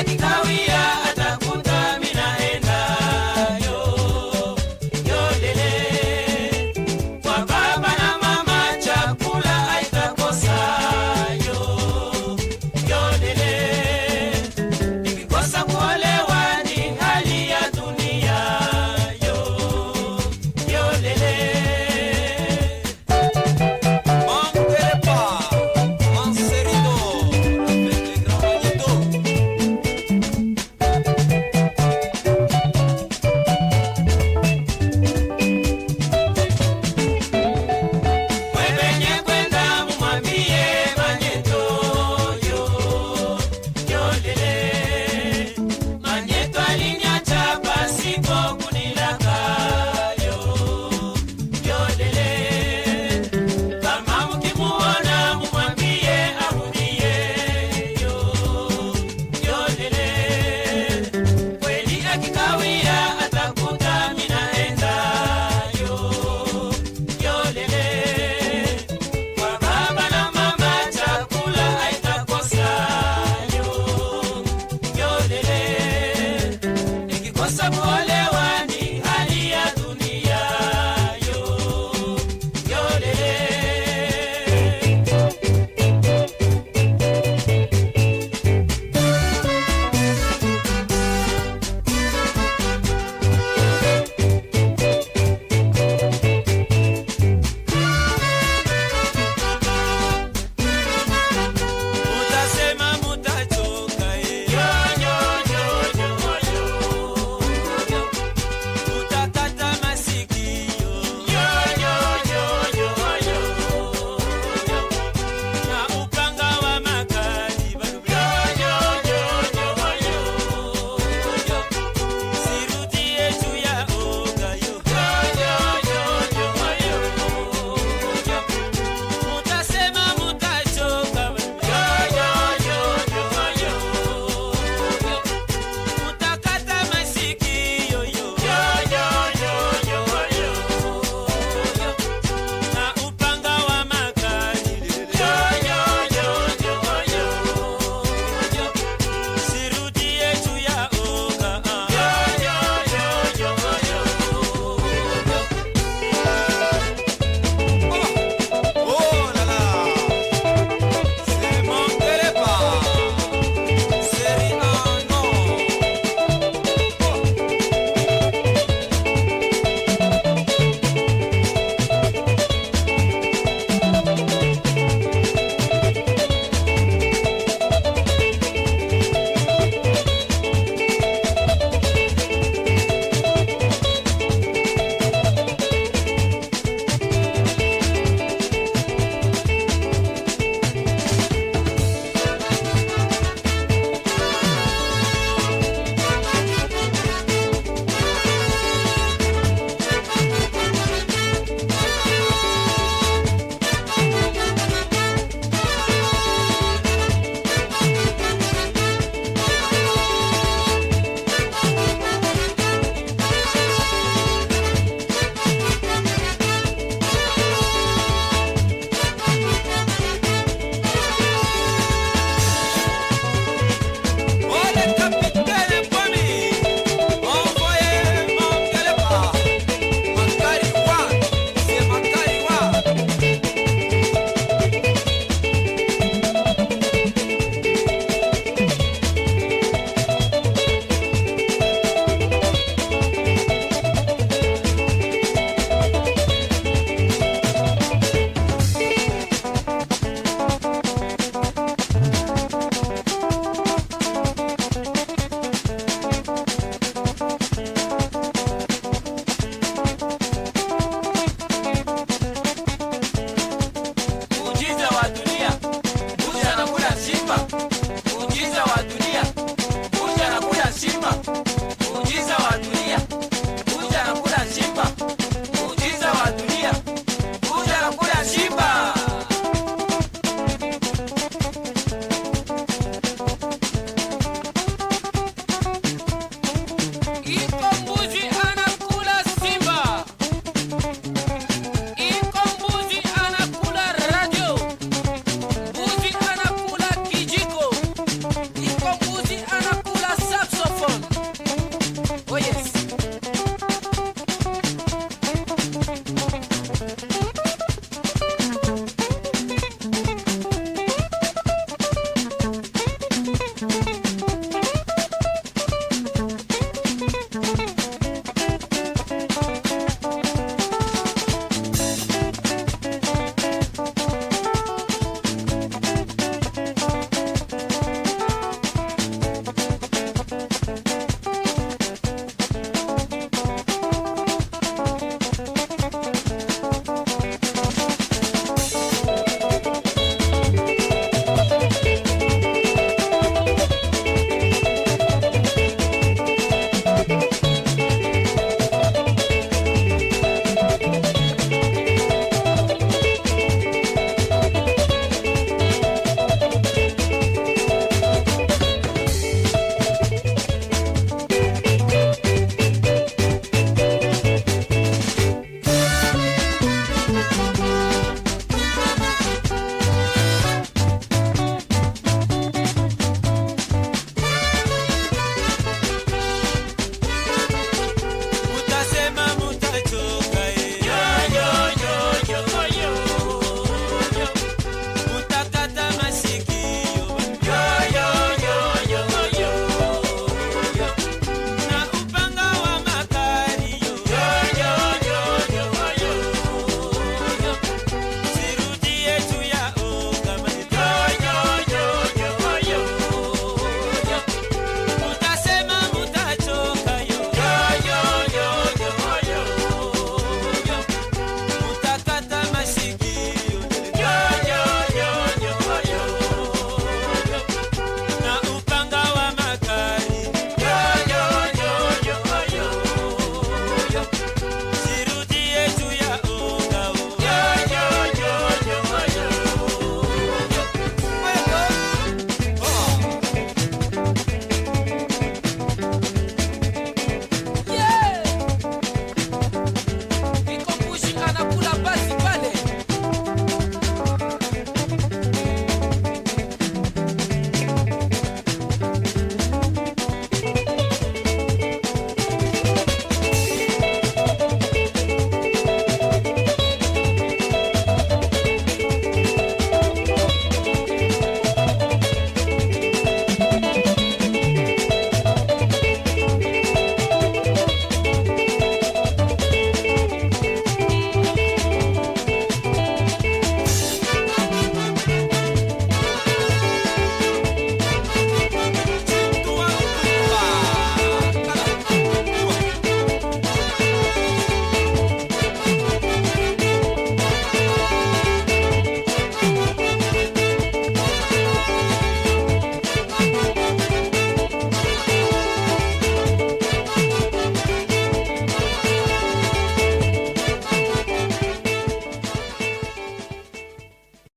America.